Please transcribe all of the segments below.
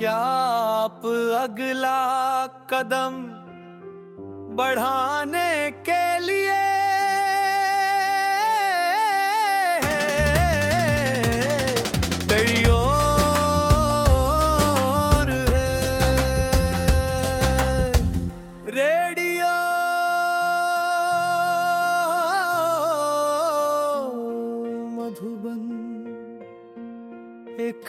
क्या आप अगला कदम बढ़ाने के लिए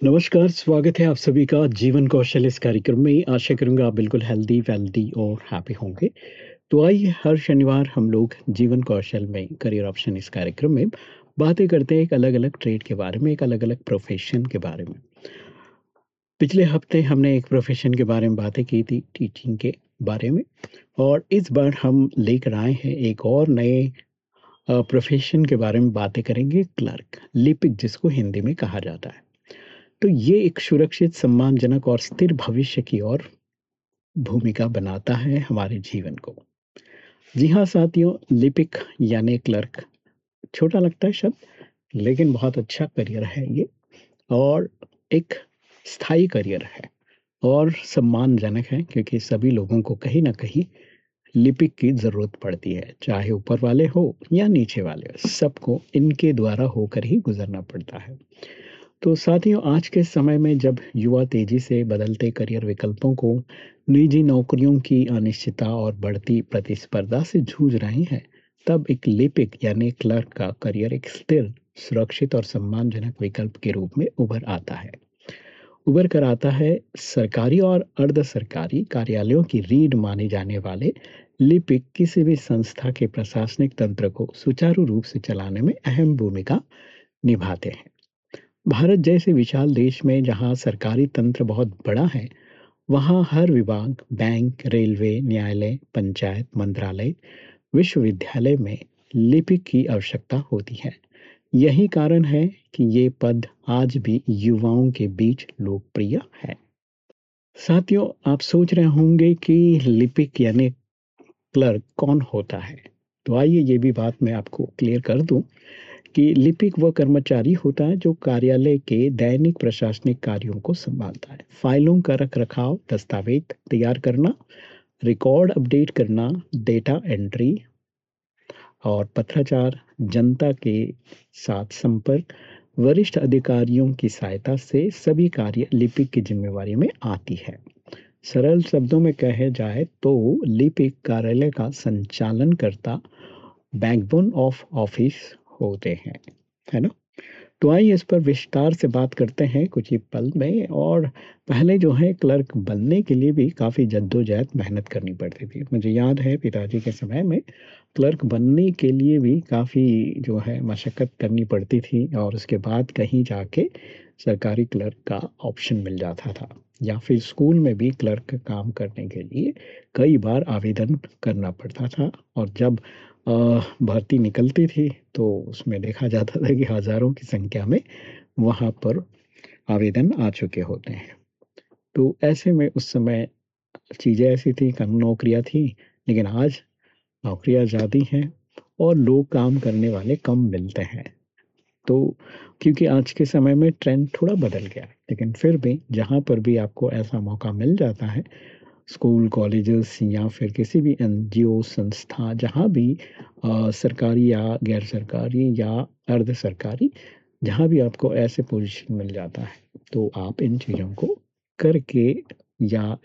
नमस्कार, स्वागत है आप सभी का जीवन कौशल इस कार्यक्रम में। आशा करूँगा आप बिल्कुल हेल्दी वेल्दी और हैप्पी होंगे। तो आइए, हर शनिवार हम लोग जीवन कौशल में करियर ऑप्शन इस कार्यक्रम में बातें करते हैं एक अलग अलग ट्रेड के बारे में, एक अलग अलग प्रोफेशन के बारे में। पिछले हफ़्ते हमने एक प्रोफेशन के बारे में बातें की थी टीचिंग के बारे में और इस बार हम लेकर आए हैं एक और नए प्रोफेशन के बारे में बातें करेंगे क्लर्क लिपिक जिसको हिंदी में कहा जाता है। तो ये एक सुरक्षित, सम्मानजनक और स्थिर भविष्य की ओर भूमिका बनाता है हमारे जीवन को। जी हाँ साथियों, लिपिक यानी क्लर्क, छोटा लगता है शब्द, लेकिन बहुत अच्छा करियर है ये, और एक स्थायी करियर है, और सम्मानजनक है, क्योंकि सभी लोगों को कहीं ना कहीं लिपिक की ज़रूरत पड़ती है, चाहे ऊपर वाले हो या नीचे वाले हो सबको इनके द्वारा होकर ही गुजरना पड़ता है। तो साथियों, आज के समय में जब युवा तेज़ी से बदलते करियर विकल्पों को निजी नौकरियों की अनिश्चितता और बढ़ती प्रतिस्पर्धा से जूझ रहे हैं, तब एक लिपिक यानी क्लर्क का करियर एक स्थिर, सुरक्षित और सम्मानजनक विकल्प के रूप में उभर आता है। उभर कर आता है सरकारी और अर्ध सरकारी कार्यालयों की रीढ़ माने जाने वाले लिपिक किसी भी संस्था के प्रशासनिक तंत्र को सुचारू रूप से चलाने में अहम भूमिका निभाते हैं। भारत जैसे विशाल देश में जहाँ सरकारी तंत्र बहुत बड़ा है, वहाँ हर विभाग, बैंक, रेलवे, न्यायालय, पंचायत, मंत्रालय, विश्वविद्यालय में लिपिक की आवश्यकता होती है। यही कारण है कि ये पद आज भी युवाओं के बीच लोकप्रिय है। साथियों, आप सोच रहे होंगे कि लिपिक यानी क्लर्क कौन होता है? तो आइए ये भी बात मैं आपको क्लियर कर दूँ। कि लिपिक वह कर्मचारी होता है जो कार्यालय के दैनिक प्रशासनिक कार्यों को संभालता है। फाइलों का रख रखाव दस्तावेज़ तैयार करना, रिकॉर्ड अपडेट करना, डेटा एंट्री और पत्राचार, जनता के साथ संपर्क, वरिष्ठ अधिकारियों की सहायता से सभी कार्य लिपिक की जिम्मेवारी में आती है। सरल शब्दों में कहे जाए तो लिपिक कार्यालय का संचालन करता बैकबोन ऑफ़ ऑफ़िस होते हैं, है ना? तो आइए इस पर विस्तार से बात करते हैं कुछ ही पल में और पहले जो है क्लर्क बनने के लिए भी काफ़ी जद्दोजहद मेहनत करनी पड़ती थी। मुझे याद है पिताजी के समय में क्लर्क बनने के लिए भी काफ़ी जो है मशक्क़त करनी पड़ती थी और उसके बाद कहीं जाके सरकारी क्लर्क का ऑप्शन मिल जाता था या फिर स्कूल में भी क्लर्क काम करने के लिए कई बार आवेदन करना पड़ता था और जब भर्ती निकलती थी तो उसमें देखा जाता था कि हज़ारों की संख्या में वहाँ पर आवेदन आ चुके होते हैं। तो ऐसे में उस समय चीज़ें ऐसी थी, कम नौकरियाँ थी, लेकिन आज नौकरियाँ ज़्यादा हैं और लोग काम करने वाले कम मिलते हैं। तो क्योंकि आज के समय में ट्रेंड थोड़ा बदल गया, लेकिन फिर भी जहाँ पर भी आपको ऐसा मौका मिल जाता है स्कूल कॉलेजेस या फिर किसी भी एनजीओ संस्था जहाँ भी आ, सरकारी या गैर सरकारी या अर्ध सरकारी जहाँ भी आपको ऐसे पोजीशन मिल जाता है, तो आप इन चीज़ों को करके या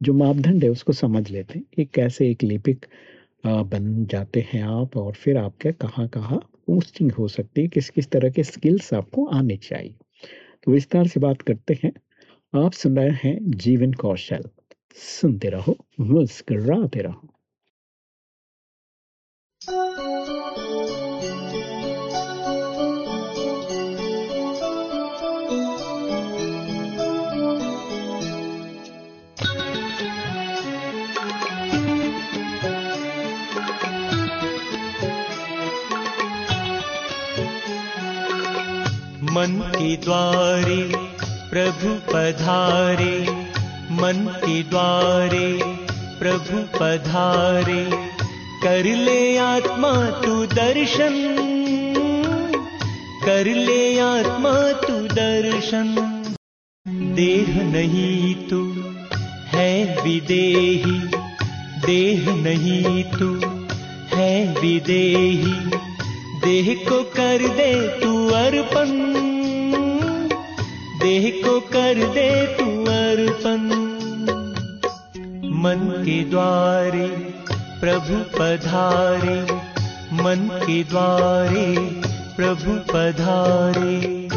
जो मापदंड है उसको समझ लेते हैं कि कैसे एक लिपिक बन जाते हैं आप और फिर आपके कहाँ-कहाँ पोस्टिंग हो सकती है, किस-किस तरह के स्किल्स आपको आने चाहिए। तो विस्तार से बात करते हैं। आप सुन रहे हैं जीवन कौशल। सुनते रहो, मुस्कुराते रहो। मन के द्वारे प्रभु पधारे मन के द्वारे, प्रभु पधारे, कर ले आत्मा तू दर्शन। कर ले आत्मा तू दर्शन। देह नहीं तू है विदेही, देह नहीं तू है विदेही। देह को कर दे तू अर्पण, देह को कर दे तू अर्पण। मन के द्वारे प्रभु पधारे। मन के द्वारे प्रभु पधारे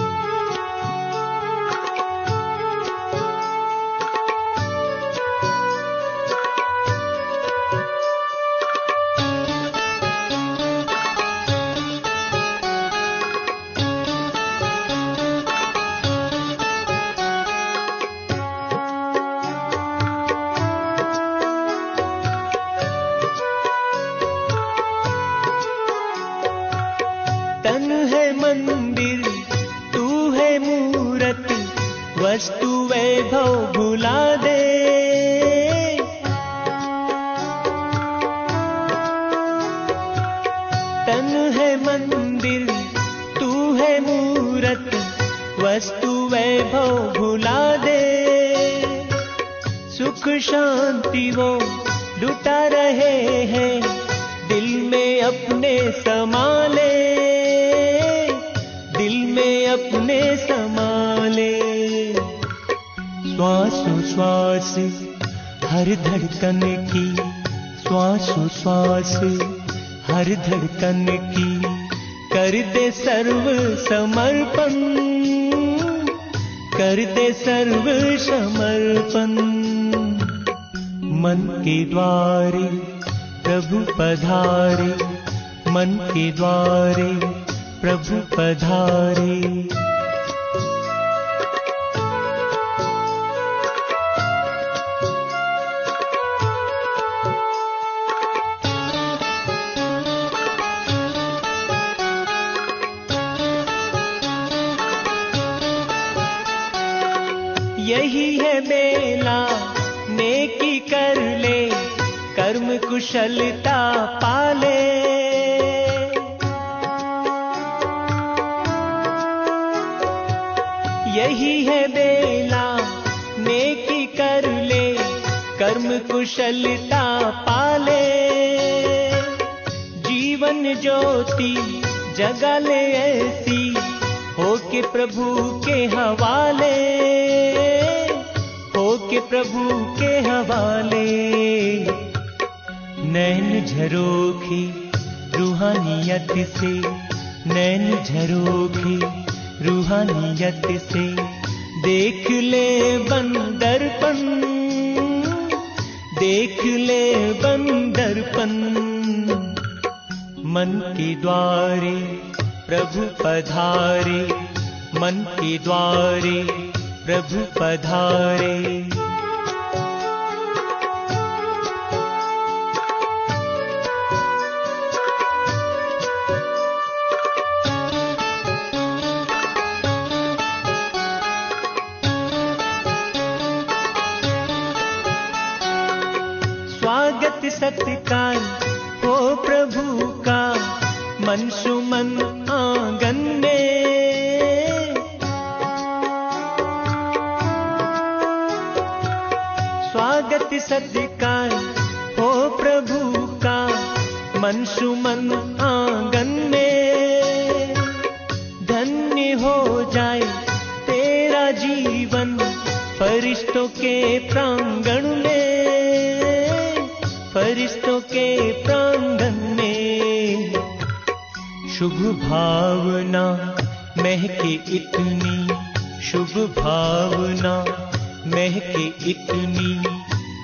यही है बेला, नेकी कर ले, कर्म कुशलता पाले। यही है बेला, नेकी कर ले, कर्म कुशलता पाले। जीवन ज्योति जगा ले ऐसी, हो के प्रभु के हवाले। प्रभु के हवाले। नैन झरोखे रूहानियत से नैन झरोखे रूहानियत से। देख ले बंदरपन देख ले बंदरपन। मन के द्वारे प्रभु पधारे मन के द्वारे प्रभु पधारे मन सुमन आँगन स्वागत सत्कार हो प्रभु का। मन, सुमन आँगन धन्य जाए तेरा जीवन, फरिश्तों के प्रांगण शुभ भावना, महके इतनी शुभ भावना, महके इतनी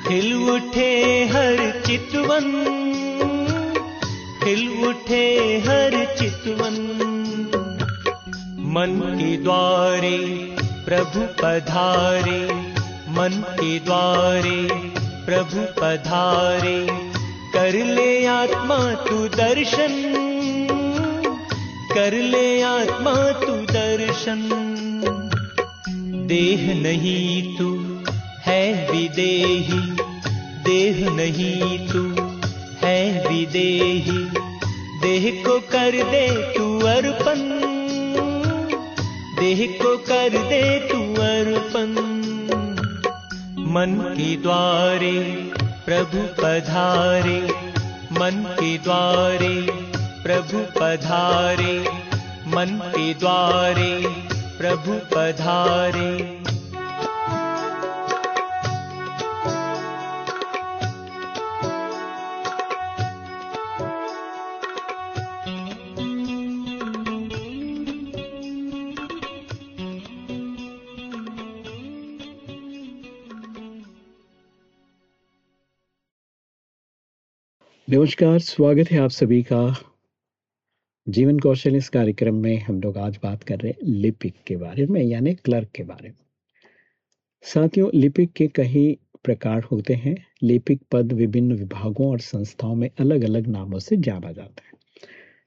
खिल उठे हर चितवन, खिल उठे हर चितवन। मन के द्वारे प्रभु पधारे, मन के द्वारे प्रभु पधारे, कर ले आत्मा तू दर्शन कर ले आत्मा तू दर्शन। देह नहीं तू है विदेही। देह नहीं तू है विदेही। देह को कर दे तू अर्पण। देह को कर दे तू अर्पण। मन के द्वारे प्रभु पधारे। मन के द्वारे प्रभु पधारे द्वारे प्रभु पधारे। नमस्कार स्वागत है आप सभी का। जीवन कौशल इस कार्यक्रम में हम लोग आज बात कर रहे हैं लिपिक के बारे में, यानी क्लर्क के बारे में। साथियों, लिपिक के कई प्रकार होते हैं। लिपिक पद विभिन्न विभागों और संस्थाओं में अलग अलग नामों से जाना जाता है।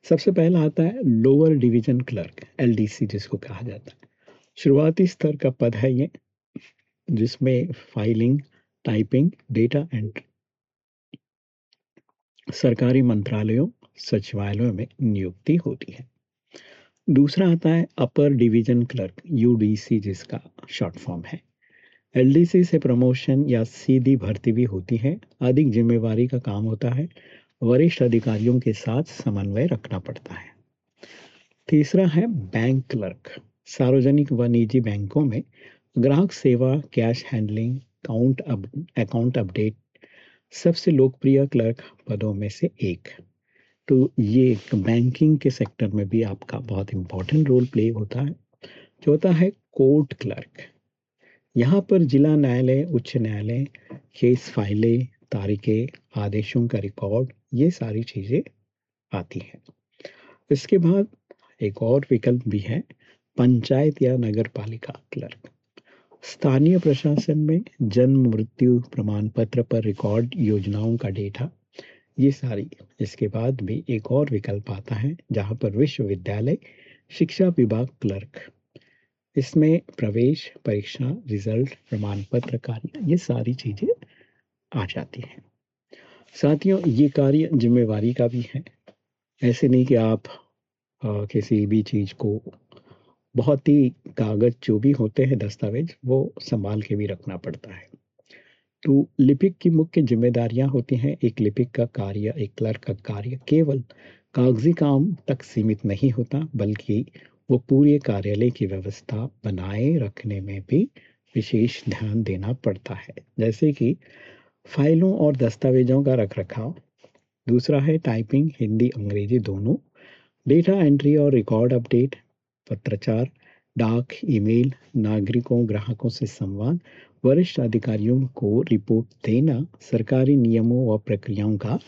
सबसे पहला आता है लोअर डिवीज़न क्लर्क, एलडीसी जिसको कहा जाता है। शुरुआती स्तर का पद है ये, जिसमें फाइलिंग, टाइपिंग, डेटा एंट्री, सरकारी मंत्रालयों सचिवालयों में नियुक्ति होती है। दूसरा आता है अपर डिवीज़न क्लर्क यूडीसी जिसका शॉर्ट फॉर्म है। एलडीसी से प्रमोशन या सीधी भर्ती भी होती है। अधिक जिम्मेवारी का काम होता है। वरिष्ठ अधिकारियों के साथ समन्वय रखना पड़ता है। तीसरा है बैंक क्लर्क। सार्वजनिक व निजी बैंकों में ग्राहक सेवा, कैश हैंडलिंग अकाउंट अपडेट, सबसे लोकप्रिय क्लर्क पदों में से एक। तो ये बैंकिंग के सेक्टर में भी आपका बहुत इम्पोर्टेंट रोल प्ले होता है। चौथा है कोर्ट क्लर्क यहाँ पर जिला न्यायालय, उच्च न्यायालय केस फाइलें तारीखें, आदेशों का रिकॉर्ड ये सारी चीज़ें आती हैं। इसके बाद एक और विकल्प भी है, पंचायत या नगर पालिका क्लर्क स्थानीय प्रशासन में जन्म, मृत्यु प्रमाण पत्र पर रिकॉर्ड योजनाओं का डेटा ये सारी। इसके बाद भी एक और विकल्प आता है जहाँ पर विश्वविद्यालय शिक्षा विभाग क्लर्क। इसमें प्रवेश परीक्षा रिज़ल्ट प्रमाण पत्र कार्य ये सारी चीज़ें आ जाती हैं। साथियों ये कार्य जिम्मेवारी का भी है। ऐसे नहीं कि आप आ, किसी भी चीज़ को बहुत ही कागज़ जो भी होते हैं दस्तावेज़ वो संभाल के भी रखना पड़ता है। तो लिपिक की मुख्य जिम्मेदारियाँ होती हैं, एक लिपिक का कार्य, एक क्लर्क का कार्य केवल कागज़ी काम तक सीमित नहीं होता, बल्कि वो पूरे कार्यालय की व्यवस्था बनाए रखने में भी विशेष ध्यान देना पड़ता है। जैसे कि फाइलों और दस्तावेजों का रख रखाव दूसरा है टाइपिंग, हिंदी, अंग्रेज़ी दोनों। डेटा एंट्री और रिकॉर्ड अपडेट, पत्रचार, डाक, ईमेल, नागरिकों, ग्राहकों से संवाद वरिष्ठ अधिकारियों को रिपोर्ट देना सरकारी नियमों व प्रक्रियाओं का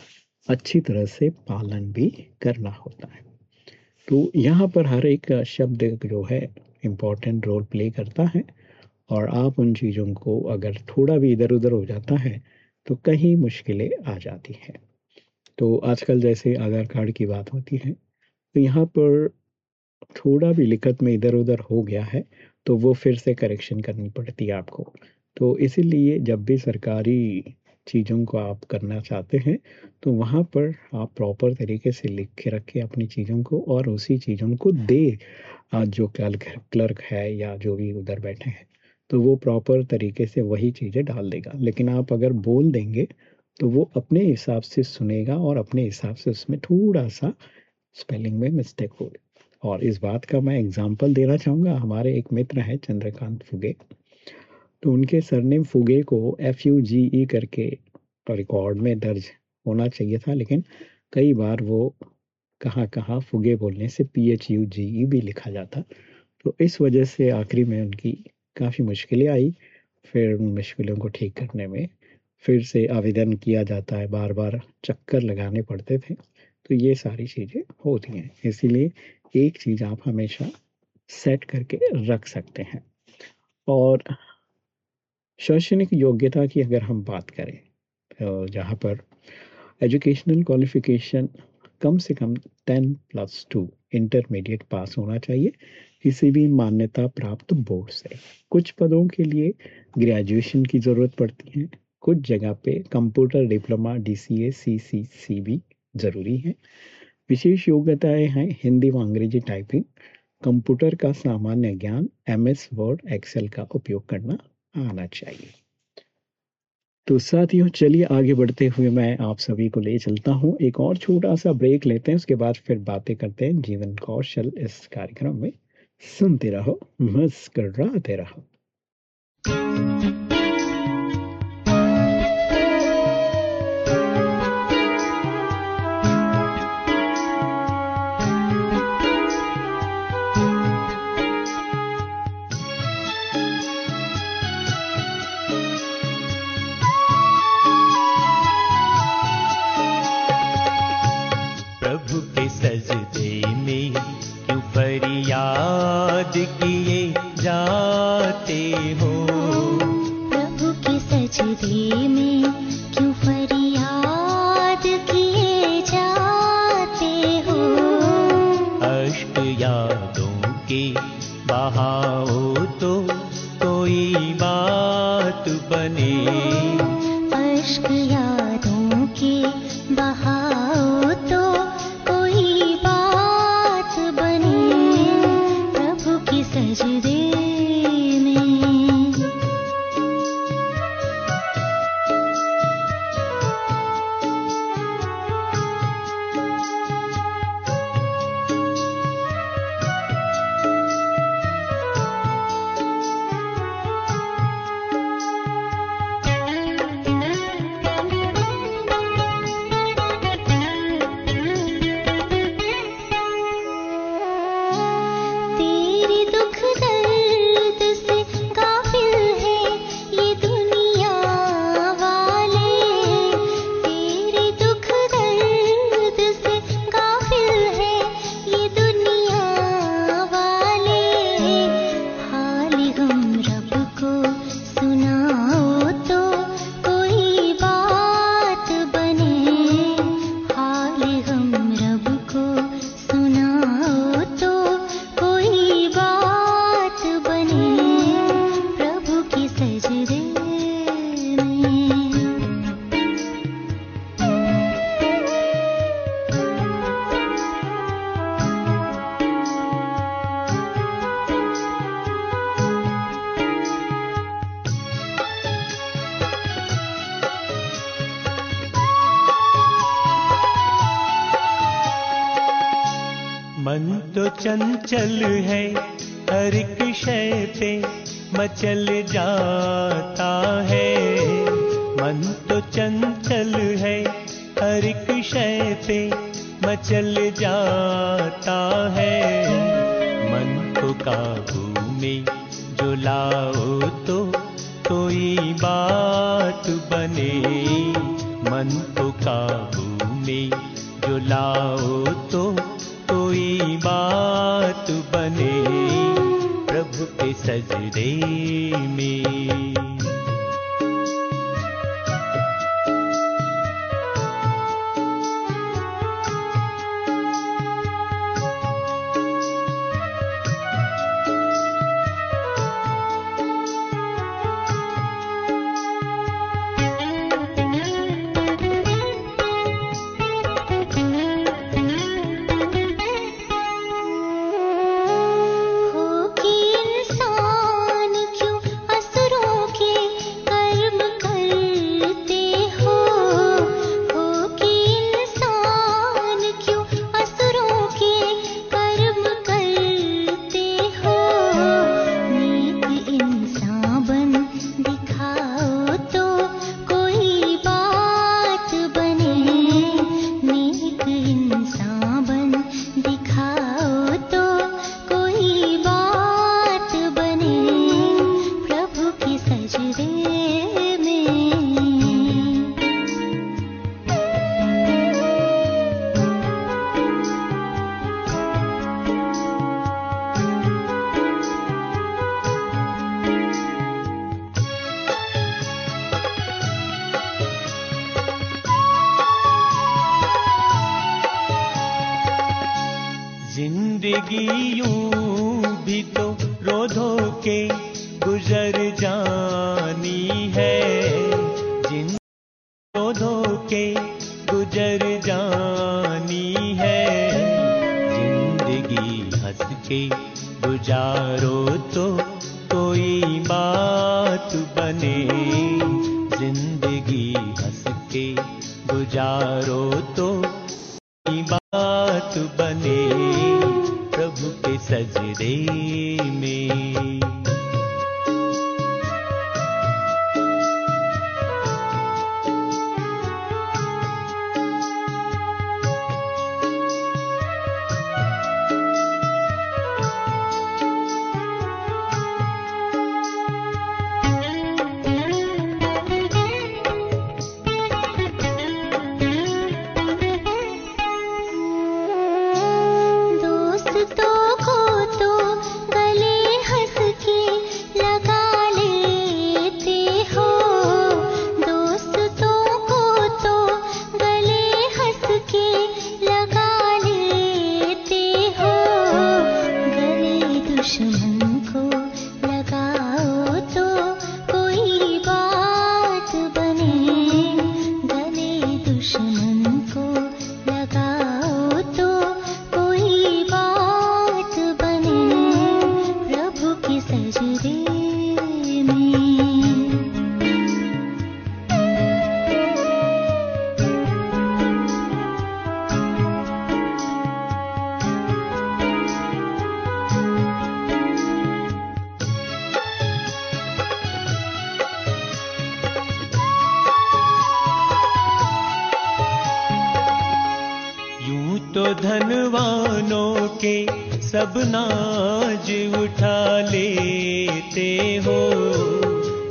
अच्छी तरह से पालन भी करना होता है। तो यहाँ पर हर एक शब्द जो है इम्पोर्टेंट रोल प्ले करता है और आप उन चीज़ों को अगर थोड़ा भी इधर उधर हो जाता है तो कहीं मुश्किलें आ जाती हैं। तो आजकल जैसे आधार कार्ड की बात होती है तो यहाँ पर थोड़ा भी लिखत में इधर उधर हो गया है तो वो फिर से करेक्शन करनी पड़ती है आपको। तो इसीलिए जब भी सरकारी चीज़ों को आप करना चाहते हैं तो वहाँ पर आप प्रॉपर तरीके से लिख के रखें अपनी चीज़ों को और उसी चीज़ों को दे जो क्लर्क क्लर्क है या जो भी उधर बैठे हैं तो वो प्रॉपर तरीके से वही चीज़ें डाल देगा। लेकिन आप अगर बोल देंगे तो वो अपने हिसाब से सुनेगा और अपने हिसाब से उसमें थोड़ा सा स्पेलिंग में मिस्टेक होगी। और इस बात का मैं एग्ज़ाम्पल देना चाहूँगा। हमारे एक मित्र हैं चंद्रकांत फुगे। तो उनके सरनेम फुगे को एफ़ यू जी ई करके रिकॉर्ड में दर्ज होना चाहिए था, लेकिन कई बार वो कहाँ कहाँ फुगे बोलने से P H U G E भी लिखा जाता। तो इस वजह से आखिरी में उनकी काफ़ी मुश्किलें आई, फिर उन मुश्किलों को ठीक करने में फिर से आवेदन किया जाता है बार बार चक्कर लगाने पड़ते थे। तो ये सारी चीज़ें होती हैं, इसीलिए एक चीज़ आप हमेशा सेट करके रख सकते हैं। और शैक्षणिक योग्यता की अगर हम बात करें तो जहाँ पर एजुकेशनल क्वालिफिकेशन कम से कम ten plus two intermediate pass होना चाहिए, किसी भी मान्यता प्राप्त बोर्ड से। कुछ पदों के लिए ग्रेजुएशन की ज़रूरत पड़ती है। कुछ जगह पे computer diploma D C A C C C भी ज़रूरी है। विशेष योग्यताएँ हैं हिंदी व अंग्रेज़ी टाइपिंग। कंप्यूटर का सामान्य ज्ञान, एम एस, वर्ड, एक्सेल का उपयोग करना आना चाहिए। तो साथियों, चलिए आगे बढ़ते हुए मैं आप सभी को ले चलता हूँ। एक और छोटा सा ब्रेक लेते हैं, उसके बाद फिर बातें करते हैं। जीवन कौशल इस कार्यक्रम में सुनते रहो, मुस्कराते रहो। चंचल है हर एक पे मचल हंस के गुजारो तो धनवानों के सब नाज उठा लेते हो।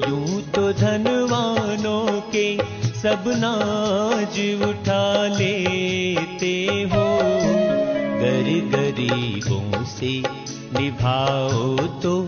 यूँ तो धनवानों के सब नाज उठा लेते हो। गर गरीबों से निभाओ तो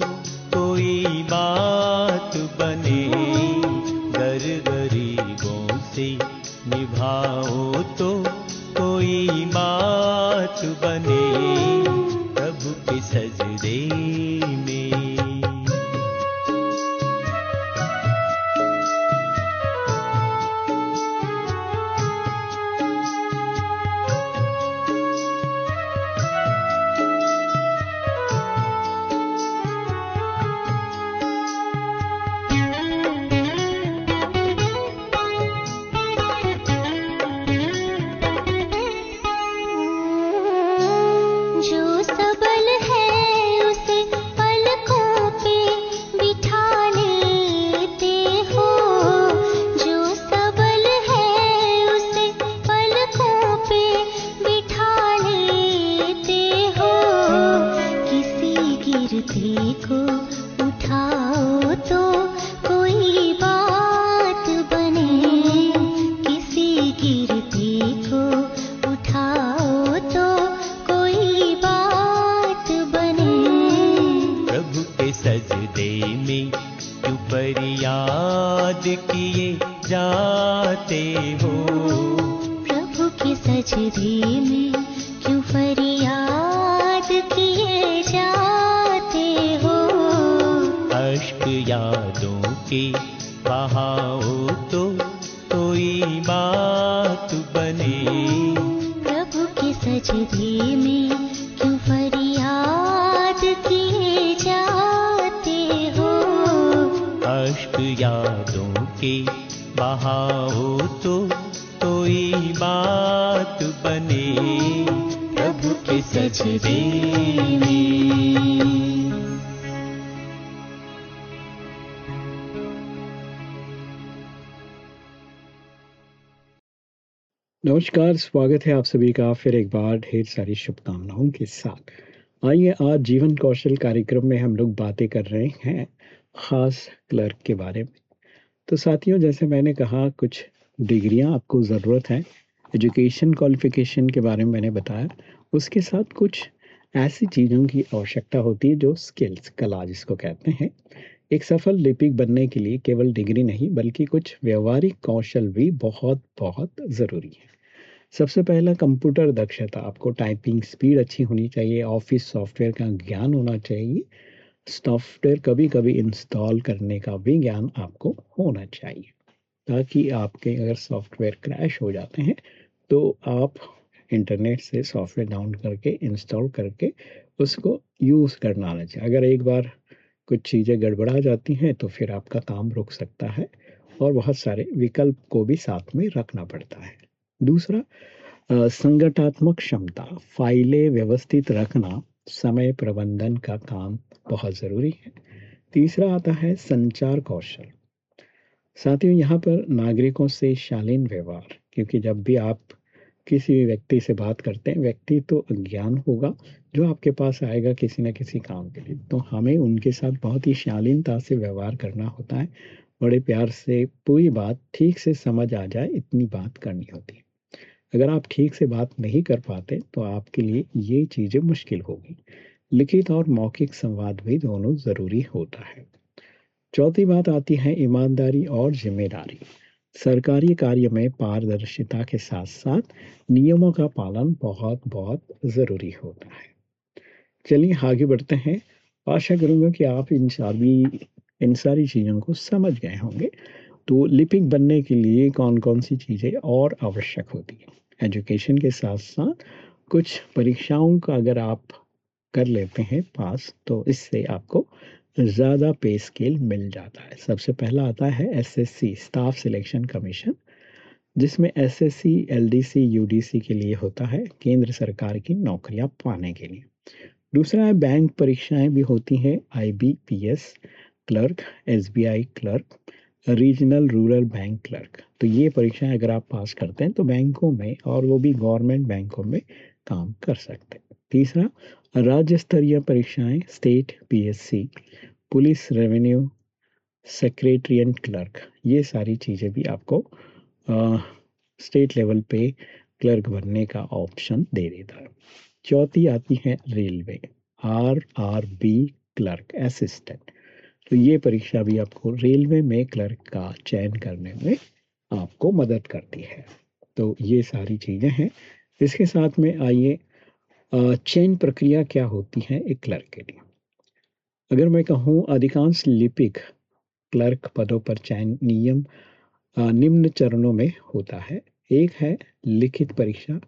नमस्कार, स्वागत है आप सभी का फिर एक बार ढेर सारी शुभकामनाओं के साथ। आइए, आज जीवन कौशल कार्यक्रम में हम लोग बातें कर रहे हैं खास क्लर्क के बारे में। तो साथियों, जैसे मैंने कहा, कुछ डिग्रियाँ आपको ज़रूरत है। एजुकेशन क्वालिफिकेशन के बारे में मैंने बताया। उसके साथ कुछ ऐसी चीज़ों की आवश्यकता होती है जो स्किल्स, कला जिसको कहते हैं, एक सफल लिपिक बनने के लिए केवल डिग्री नहीं, बल्कि कुछ व्यवहारिक कौशल भी बहुत बहुत ज़रूरी है। सबसे पहला कंप्यूटर दक्षता, आपको टाइपिंग स्पीड अच्छी होनी चाहिए, ऑफ़िस सॉफ्टवेयर का ज्ञान होना चाहिए, सॉफ्टवेयर कभी कभी इंस्टॉल करने का भी ज्ञान आपको होना चाहिए, ताकि आपके अगर सॉफ्टवेयर क्रैश हो जाते हैं तो आप इंटरनेट से सॉफ्टवेयर डाउन करके, इंस्टॉल करके उसको यूज़ करना आना चाहिए। अगर एक बार कुछ चीज़ें गड़बड़ा जाती हैं तो फिर आपका काम रुक सकता है और बहुत सारे विकल्प को भी साथ में रखना पड़ता है। दूसरा संगठनात्मक क्षमता, फाइलें व्यवस्थित रखना समय प्रबंधन का काम बहुत ज़रूरी है। तीसरा आता है संचार कौशल। साथियों, यहाँ पर नागरिकों से शालीन व्यवहार, क्योंकि जब भी आप किसी भी व्यक्ति से बात करते हैं, व्यक्ति तो अज्ञान होगा जो आपके पास आएगा किसी न किसी काम के लिए। तो हमें उनके साथ बहुत ही शालीनता से व्यवहार करना होता है। बड़े प्यार से पूरी बात ठीक से समझ आ जाए, इतनी बात करनी होती है। अगर आप ठीक से बात नहीं कर पाते तो आपके लिए ये चीज़ें मुश्किल होगी। लिखित और मौखिक संवाद भी दोनों ज़रूरी होता है। चौथी बात आती है ईमानदारी और ज़िम्मेदारी। सरकारी कार्य में पारदर्शिता के साथ साथ नियमों का पालन बहुत बहुत ज़रूरी होता है। चलिए आगे बढ़ते हैं। आशा करूँगा कि आप इन सारी इन सारी चीज़ों को समझ गए होंगे। तो लिपिक बनने के लिए कौन कौन सी चीज़ें और आवश्यक होती है? एजुकेशन के साथ साथ कुछ परीक्षाओं का अगर आप कर लेते हैं पास तो इससे आपको ज़्यादा पे स्केल मिल जाता है। सबसे पहला आता है एसएससी स्टाफ सिलेक्शन कमीशन जिसमें एसएससी एलडीसी यूडीसी के लिए होता है, केंद्र सरकार की नौकरियाँ पाने के लिए। दूसरा है बैंक परीक्षाएँ भी होती हैं IBPS clerk SBI clerk regional rural bank clerk तो ये परीक्षाएँ अगर आप पास करते हैं तो बैंकों में और वो भी गवर्नमेंट बैंकों में काम कर सकते हैं। तीसरा राज्य स्तरीय परीक्षाएँ state PSC police revenue secretariat clerk ये सारी चीज़ें भी आपको आ, स्टेट लेवल पे क्लर्क बनने का ऑप्शन दे देता है। चौथी आती है railway R R B clerk assistant तो ये परीक्षा भी आपको रेलवे में क्लर्क का चयन करने में आपको मदद करती है। तो ये सारी चीज़ें हैं। इसके साथ में आइए चयन प्रक्रिया क्या होती है एक क्लर्क के लिए? अगर मैं कहूँ अधिकांश लिपिक क्लर्क पदों पर चयन नियम निम्न चरणों में होता है। एक है लिखित परीक्षा,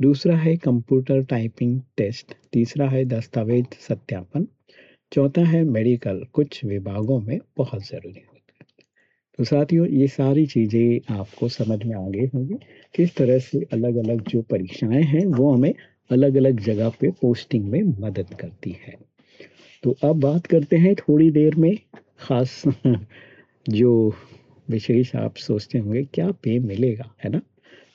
दूसरा है कंप्यूटर टाइपिंग टेस्ट, तीसरा है दस्तावेज़ सत्यापन चौथा है मेडिकल, कुछ विभागों में बहुत ज़रूरी होता है। तो साथियों, ये सारी चीज़ें आपको समझ में आ गई होंगी, किस तरह से अलग अलग जो परीक्षाएँ हैं, वो हमें अलग अलग जगह पे पोस्टिंग में मदद करती है। तो अब बात करते हैं थोड़ी देर में, ख़ास जो विशेष आप सोचते होंगे, क्या पे मिलेगा, है ना?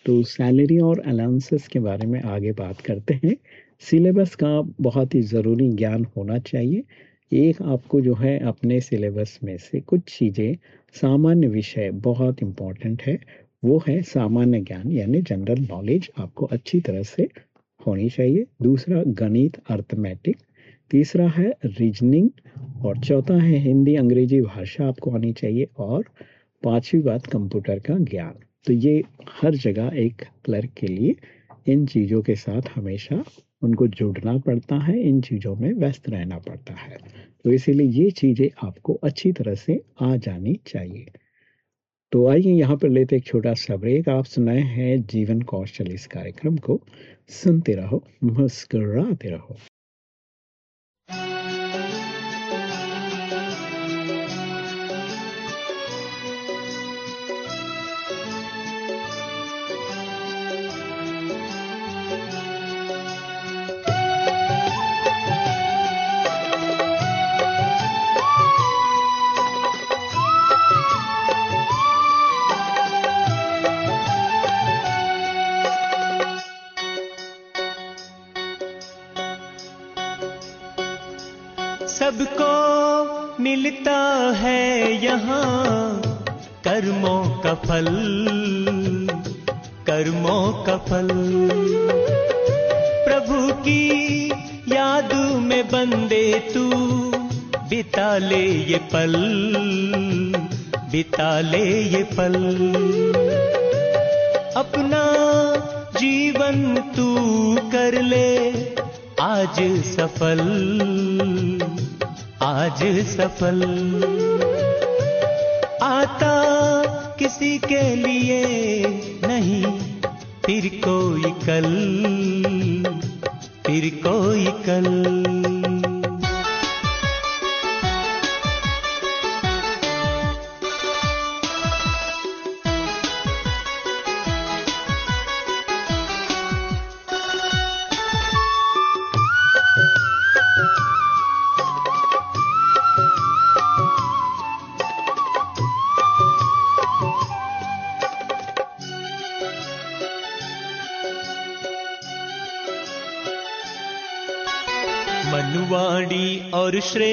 तो सैलरी और अलाउंसेस के बारे में आगे बात करते हैं। सिलेबस का बहुत ही ज़रूरी ज्ञान होना चाहिए। एक आपको जो है अपने सिलेबस में से कुछ चीज़ें, सामान्य विषय बहुत इंपॉर्टेंट है, वो है सामान्य ज्ञान, यानी जनरल नॉलेज आपको अच्छी तरह से होनी चाहिए। दूसरा, गणित अर्थमेटिक तीसरा है रीजनिंग और चौथा है हिंदी, अंग्रेज़ी भाषा आपको आनी चाहिए। और पांचवी बात कंप्यूटर का ज्ञान। तो ये हर जगह एक क्लर्क के लिए इन चीज़ों के साथ हमेशा उनको जुड़ना पड़ता है, इन चीज़ों में व्यस्त रहना पड़ता है। तो इसीलिए ये चीज़ें आपको अच्छी तरह से आ जानी चाहिए। तो आइए यहाँ पर लेते एक छोटा सा ब्रेक। आप सुनाए हैं जीवन कौशल इस कार्यक्रम को। सुनते रहो, मुस्कराते रहो। फल, कर्मों का फल। प्रभु की याद में बंदे तू, बिता ले ये पल, बिता ले ये पल। अपना जीवन तू कर ले, आज सफल। आज सफल। आता किसी के लिए नहीं फिर कोई कल फिर कोई कल।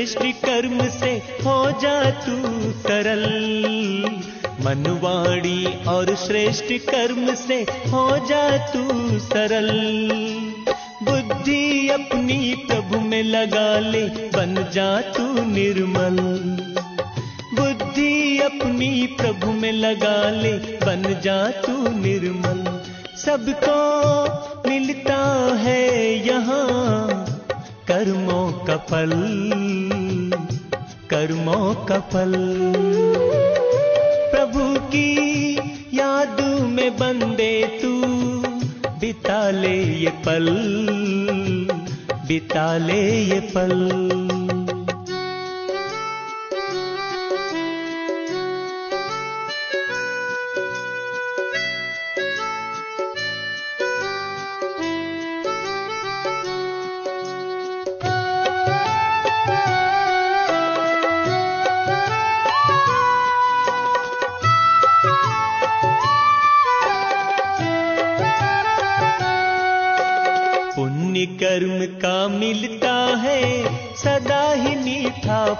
श्रेष्ठ कर्म से हो जा तू सरल मनवाणी और श्रेष्ठ कर्म से हो जा तू सरल। बिता ले ये पल।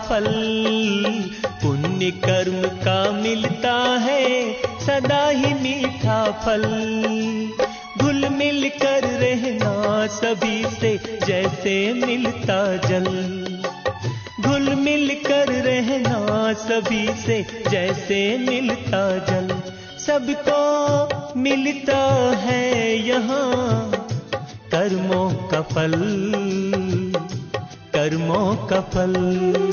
फल। पुण्य कर्म का मिलता है, सदा ही मीठा फल। घुल मिल कर रहना सभी से जैसे मिलता जल। घुल मिल कर रहना सभी से जैसे मिलता जल। सबको मिलता है यहाँ कर्मों का फल, कर्मों का फल।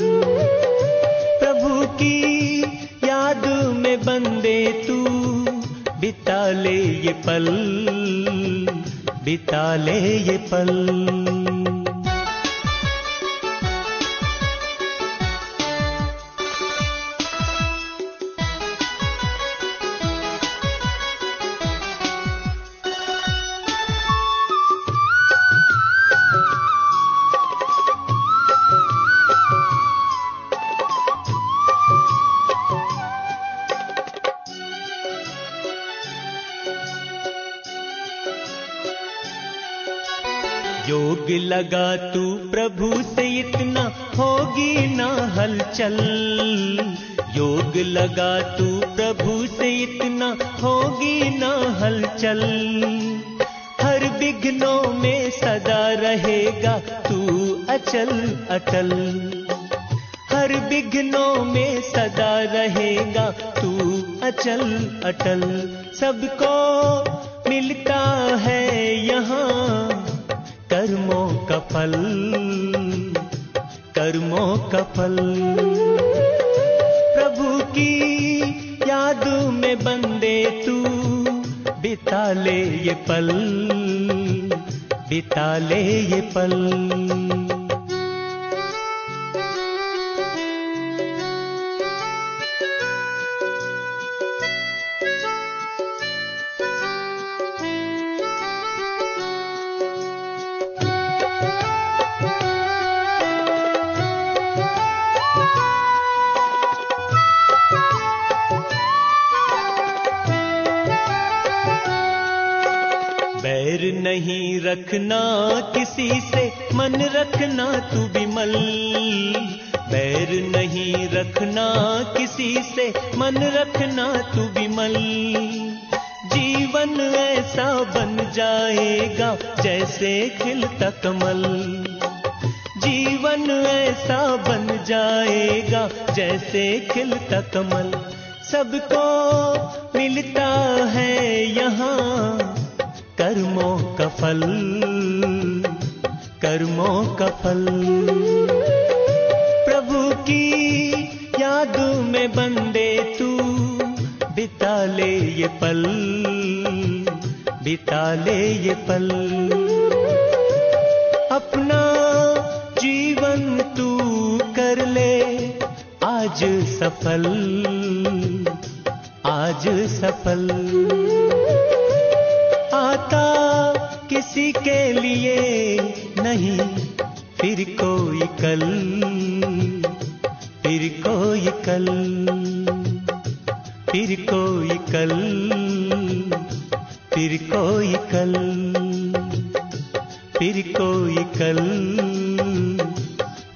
योग लगा तू प्रभु से इतना होगी ना हलचल। योग लगा तू प्रभु से इतना होगी ना हलचल। हर विघ्नों में सदा रहेगा तू अचल अटल। हर विघ्नों में सदा रहेगा तू अचल अटल। सबको मिलता है यहाँ कर्मों का फल, कर्मों का फल। प्रभु की याद में बंदे तू, बिता ले ये पल, बिता ले ये पल। रखना किसी से, मन रखना तू विमल बैर नहीं रखना किसी से, मन रखना तू विमल जीवन ऐसा बन जाएगा जैसे खिलता कमल जीवन ऐसा बन जाएगा जैसे खिलता कमल सबको मिलता है यहाँ कर्मों का फल, कर्मों का फल। प्रभु की यादों में बंदे तू, बिता ले ये पल, बिता ले ये पल। अपना जीवन तू कर ले, आज सफल आज सफल। किसी के लिए नहीं, फिर कोई कल, फिर कोई कल, फिर कोई कल, फिर कोई कल, फिर कोई कल,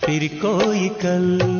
फिर कोई कल।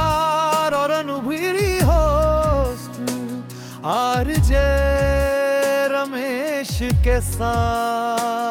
रमेश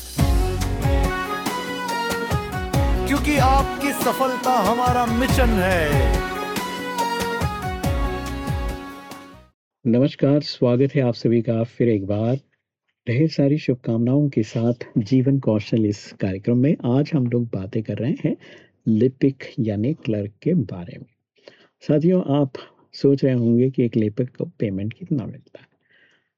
क्योंकि आपकी सफलता हमारा मिशन है। नमस्कार, स्वागत है आप सभी का फिर एक बार। ढेर सारी शुभकामनाओं के साथ जीवन कौशल इस कार्यक्रम में आज हम लोग बातें कर रहे हैं लिपिक, यानी क्लर्क के बारे में। साथियों, आप सोच रहे होंगे कि एक लिपिक को पेमेंट कितना मिलता है।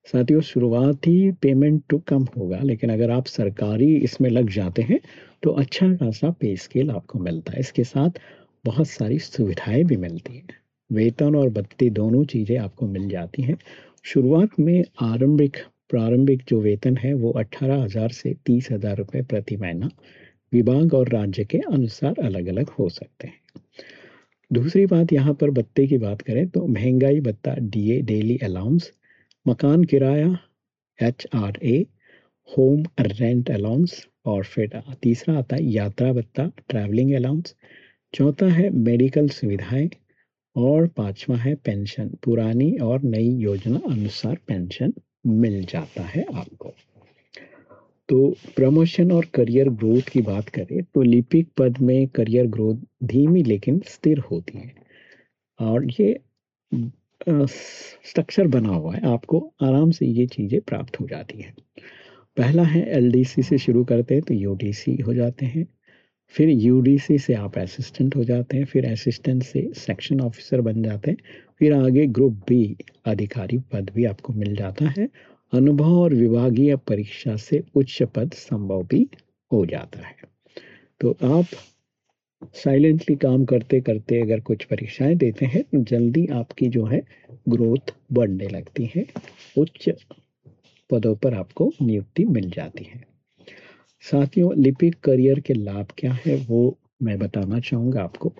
साथियों, शुरुआती पेमेंट तो कम होगा, लेकिन अगर आप सरकारी इसमें लग जाते हैं तो अच्छा खासा पे स्केल आपको मिलता है। इसके साथ बहुत सारी सुविधाएँ भी मिलती हैं। वेतन और बत्ती दोनों चीज़ें आपको मिल जाती हैं। शुरुआत में आरंभिक, प्रारंभिक जो वेतन है वो अट्ठारह हज़ार से तीस हज़ार रुपये प्रति महीना विभाग और राज्य के अनुसार अलग अलग हो सकते हैं। दूसरी बात यहाँ पर बत्ते की बात करें तो महँगाई भत्ता डीए डेली अलाउंस, मकान किराया H R A home rent allowance और फिर तीसरा आता है यात्रा भत्ता ट्रैवलिंग अलाउंस चौथा है मेडिकल सुविधाएँ और पांचवा है पेंशन पुरानी और नई योजना अनुसार पेंशन मिल जाता है आपको। तो प्रमोशन और करियर ग्रोथ की बात करें तो लिपिक पद में करियर ग्रोथ धीमी लेकिन स्थिर होती है। और ये स्ट्रक्चर बना हुआ है, आपको आराम से ये चीज़ें प्राप्त हो जाती हैं। पहला है एलडीसी से शुरू करते हैं तो यूडीसी हो जाते हैं। फिर यूडीसी से आप असिस्टेंट हो जाते हैं, फिर असिस्टेंट से सेक्शन ऑफिसर बन जाते हैं, फिर आगे ग्रुप बी अधिकारी पद भी आपको मिल जाता है। अनुभव और विभागीय परीक्षा से उच्च पद संभव भी हो जाता है। तो आप साइलेंटली काम करते करते अगर कुछ परीक्षाएँ देते हैं तो जल्दी आपकी जो है ग्रोथ बढ़ने लगती है। उच्च पदों पर आपको नियुक्ति मिल जाती है। साथियों, लिपिक करियर के लाभ क्या है वो मैं बताना चाहूँगा आपको।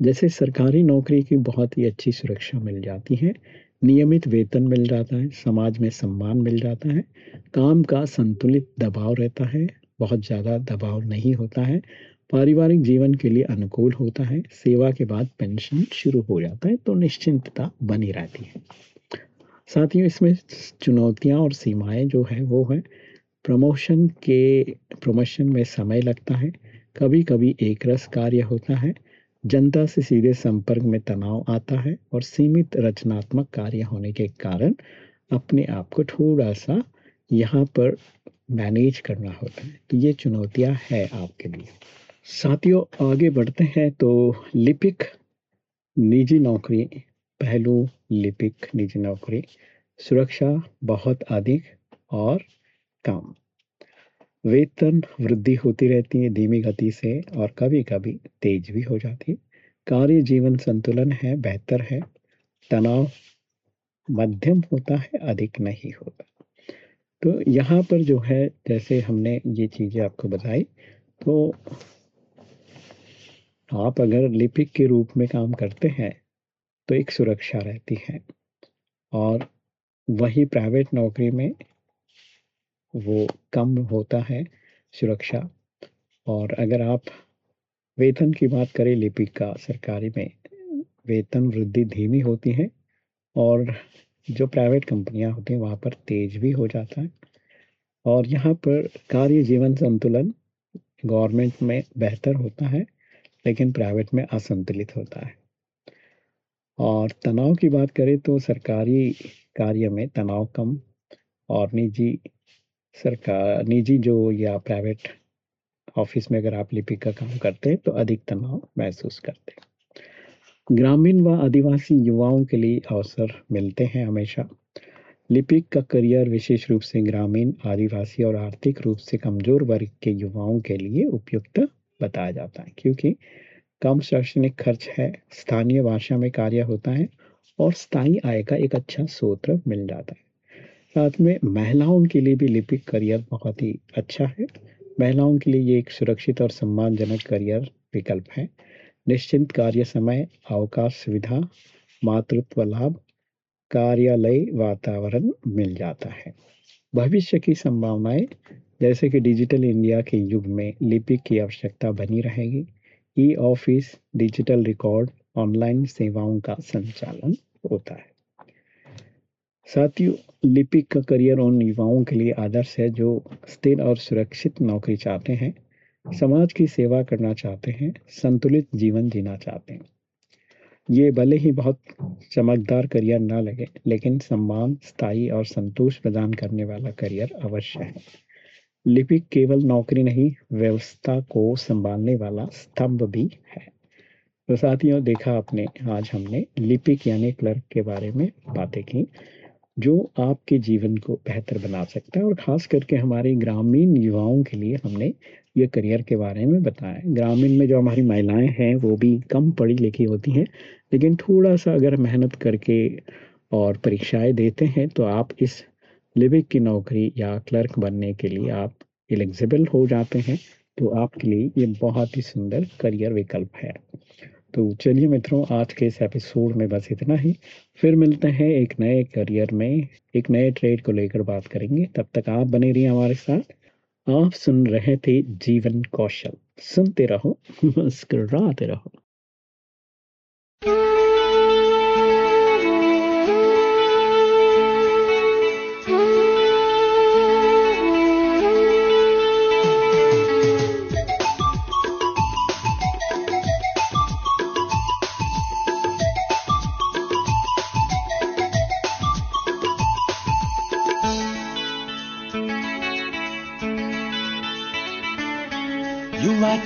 जैसे सरकारी नौकरी की बहुत ही अच्छी सुरक्षा मिल जाती है, नियमित वेतन मिल जाता है, समाज में सम्मान मिल जाता है, काम का संतुलित दबाव रहता है, बहुत ज़्यादा दबाव नहीं होता है, पारिवारिक जीवन के लिए अनुकूल होता है, सेवा के बाद पेंशन शुरू हो जाता है तो निश्चिंतता बनी रहती है। साथियों इसमें चुनौतियाँ और सीमाएँ जो है, वो है। प्रमोशन के, प्रमोशन में समय लगता है। कभी कभी एक रस कार्य होता है। जनता से सीधे संपर्क में तनाव आता है और सीमित रचनात्मक कार्य होने के कारण अपने आप को थोड़ा सा यहाँ पर मैनेज करना होता है। तो ये चुनौतियाँ है आपके लिए। साथियों, आगे बढ़ते हैं तो लिपिक निजी नौकरी पहलू, लिपिक, निजी नौकरी, सुरक्षा, बहुत अधिक और कम। वेतन वृद्धि होती रहती है धीमी गति से और कभी कभी तेज भी हो जाती है। कार्य जीवन संतुलन है, बेहतर है। तनाव मध्यम होता है, अधिक नहीं होता। तो यहाँ पर जो है, जैसे हमने ये चीज़ें आपको बताई तो आप अगर लिपिक के रूप में काम करते हैं तो एक सुरक्षा रहती है। और वही प्राइवेट नौकरी में वो कम होता है सुरक्षा। और अगर आप वेतन की बात करें, लिपिक का, सरकारी में, वेतन वृद्धि धीमी होती है और जो प्राइवेट कंपनियाँ होती हैं, वहाँ पर तेज भी हो जाता है। और यहाँ पर कार्य जीवन संतुलन गवर्नमेंट में बेहतर होता है, लेकिन प्राइवेट में असंतुलित होता है। और तनाव की बात करें तो सरकारी कार्य में तनाव कम और निजी सरकार, निजी जो या प्राइवेट ऑफ़िस में अगर आप लिपिक का काम करते हैं तो अधिक तनाव महसूस करते हैं। ग्रामीण व आदिवासी युवाओं के लिए अवसर मिलते हैं हमेशा। लिपिक का करियर विशेष रूप से ग्रामीण, आदिवासी और आर्थिक रूप से कमज़ोर वर्ग के युवाओं के लिए उपयुक्त बताया जाता है, क्योंकि कम शैक्षणिक खर्च है, स्थानीय भाषा में कार्य होता है और स्थायी आय का एक अच्छा स्रोत मिल जाता है। साथ में महिलाओं के लिए भी लिपिक करियर बहुत ही अच्छा है। महिलाओं के लिए ये एक सुरक्षित और सम्मानजनक करियर विकल्प है। निश्चिंत कार्य समय, अवकाश सुविधा, मातृत्व लाभ, कार्यालय वातावरण मिल जाता है। भविष्य की संभावनाएँ, जैसे कि डिजिटल इंडिया के युग में लिपिक की आवश्यकता बनी रहेगी e office digital record online सेवाओं का संचालन होता है। साथियों, लिपिक का करियर उन युवाओं के लिए आदर्श है जो स्थिर और सुरक्षित नौकरी चाहते हैं, समाज की सेवा करना चाहते हैं, संतुलित जीवन जीना चाहते हैं। ये भले ही बहुत चमकदार करियर ना लगे, लेकिन सम्मान, स्थायी और संतोष प्रदान करने वाला करियर अवश्य है। लिपिक केवल नौकरी नहीं, व्यवस्था को संभालने वाला स्तंभ भी है। तो साथियों, देखा आपने, आज हमने लिपिक यानी क्लर्क के बारे में बातें की, जो आपके जीवन को बेहतर बना सकता है और ख़ास करके हमारे ग्रामीण युवाओं के लिए हमने ये करियर के बारे में बताया ग्रामीण में जो हमारी महिलाएँ हैं, वो भी कम पढ़ी लिखी होती हैं, लेकिन थोड़ा सा अगर मेहनत करके और परीक्षाएँ देते हैं तो आप इस लिविक की नौकरी या क्लर्क बनने के लिए आप एलिजिबल हो जाते हैं तो आपके लिए ये बहुत ही सुंदर करियर विकल्प है। तो चलिए मित्रों, आज के इस एपिसोड में बस इतना ही। फिर मिलते हैं एक नए करियर में, एक नए ट्रेड को लेकर बात करेंगे। तब तक आप बने रहिए हमारे साथ। आप सुन रहे थे जीवन कौशल। सुनते रहो, मुस्कुराते रहो।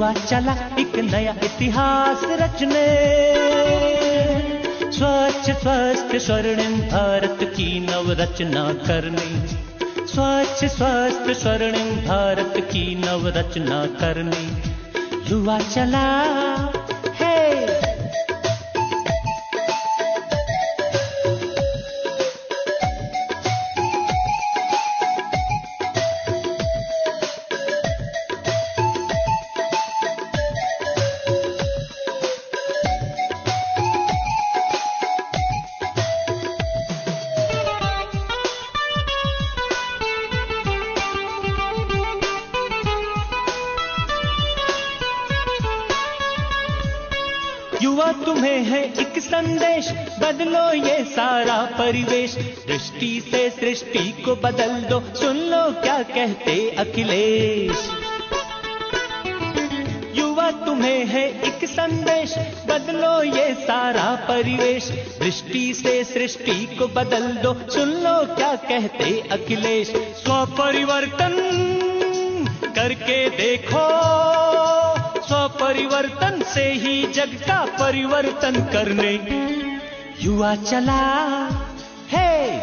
युवा चला एक नया इतिहास रचने। स्वच्छ, स्वस्थ, स्वर्णिम भारत की नव रचना करने। स्वच्छ, स्वस्थ, स्वर्णिम भारत की नव रचना करने। युवा चला परिवेश, दृष्टि से सृष्टि को बदल दो। सुन लो क्या कहते अखिलेश। युवा तुम्हें है एक संदेश, बदलो ये सारा परिवेश। दृष्टि से सृष्टि को बदल दो। सुन लो क्या कहते अखिलेश। स्व परिवर्तन करके देखो। स्व परिवर्तन से ही जग का परिवर्तन करने। युवा चला।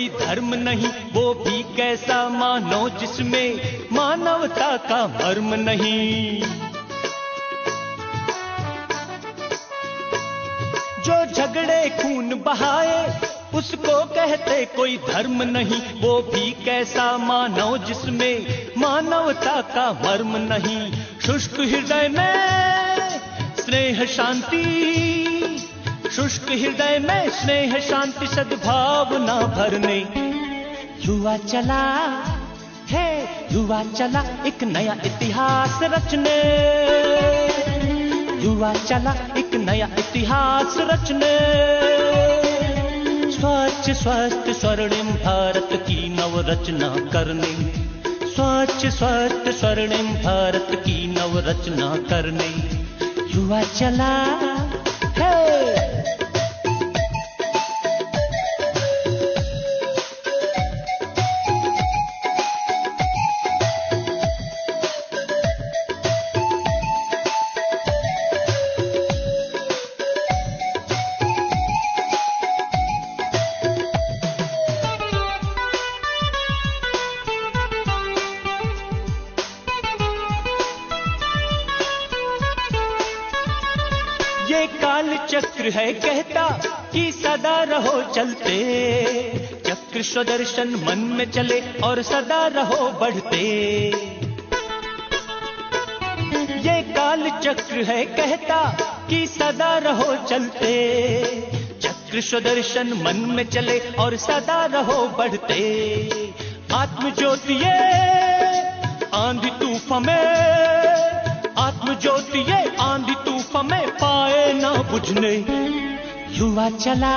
कोई धर्म नहीं, वो भी कैसा मानो जिसमें मानवता का मर्म नहीं। जो झगड़े खून बहाए, उसको कहते कोई धर्म नहीं, वो भी कैसा मानव जिसमें मानवता का मर्म नहीं। शुष्क हृदय में स्नेह शांति शुष्क हृदय में स्नेह, शांति, सद्भावना भरने। युवा चला, है, युवा चला एक नया इतिहास रचने। युवा चला एक नया इतिहास रचने। स्वच्छ, स्वस्थ, स्वर्णिम भारत की नवरचना करने। स्वच्छ, स्वस्थ, स्वर्णिम भारत की नवरचना करने। युवा चला, है चलते, चक्र स्वदर्शन मन में चले और सदा रहो बढ़ते। ये काल चक्र है कहता कि सदा रहो चलते, चक्र स्वदर्शन मन में चले और सदा रहो बढ़ते। आत्म ज्योति ये आंधी तूफ़ान में आत्म ज्योति ये आंधी तूफ़ान में पाए ना बुझने। युवा चला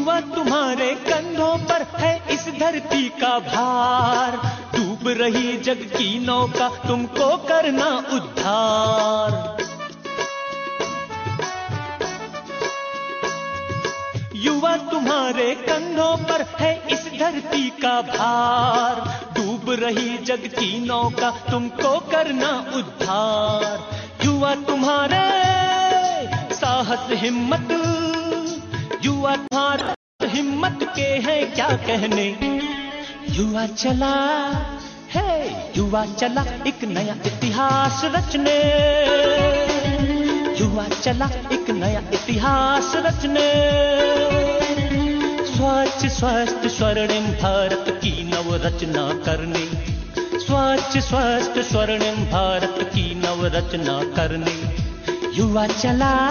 युवा तुम्हारे कंधों पर है इस धरती का भार। डूब रही जग की नौका तुमको करना उद्धार। युवा तुम्हारे कंधों पर है इस धरती का भार। डूब रही जग की नौका तुमको करना उद्धार। युवा तुम्हारे साहस हिम्मत, युवा हिम्मत के हैं क्या कहने? युवा चला है युवा चला एक नया इतिहास रचने। युवा चला एक नया इतिहास रचने। स्वच्छ, स्वस्थ, स्वर्णिम भारत की नवरचना करने। स्वच्छ, स्वस्थ, स्वर्णिम भारत की नवरचना करने। युवा चला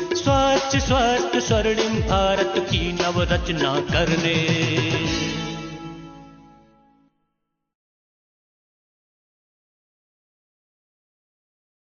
स्वच्छ स्वस्थ स्वर्णिम भारत की नवरचना करने।